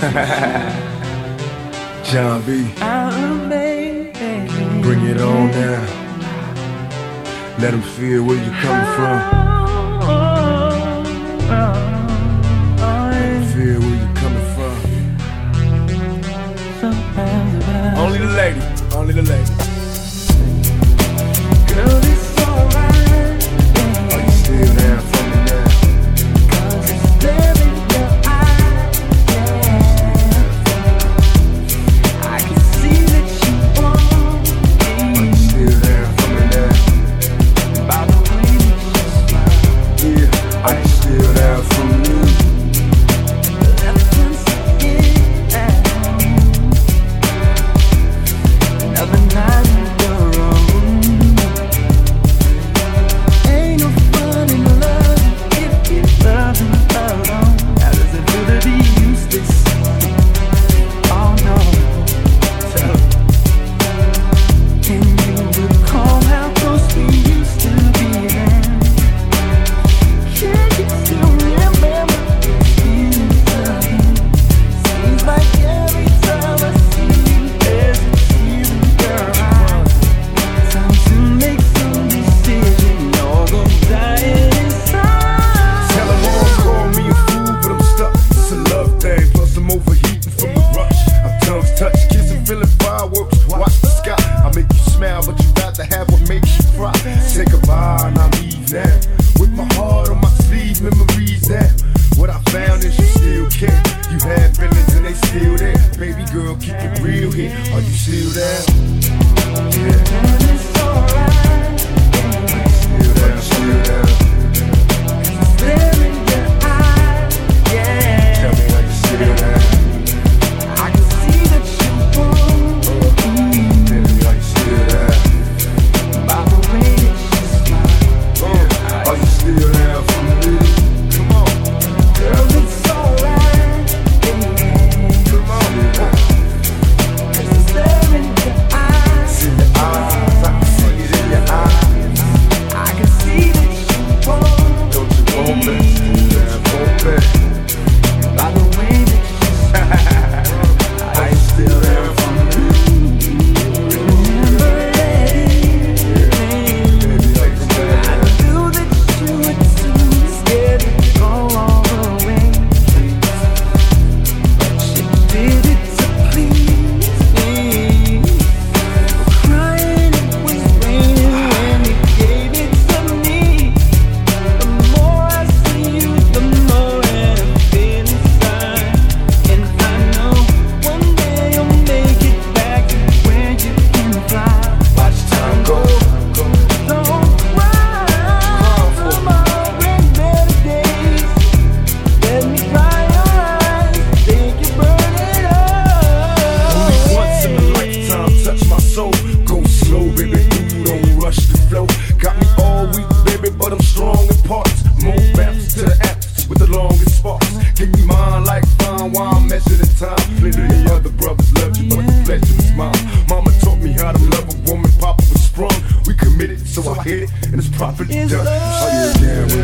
John B. Bring it on down. Let them feel where you come from. Feel where you coming from. Only the lady, only the lady. it. Are you still there? baby. Don't rush the flow. Got me all weak, baby, but I'm strong in parts. Move maps to the apps with the longest sparks. Give me mine like fine I'm measuring time. Plenty of other brothers love you, but the flesh is mine. Mama taught me how to love a woman. Papa was sprung. We committed, so I hit it, and it's profit done. Oh, yeah, yeah,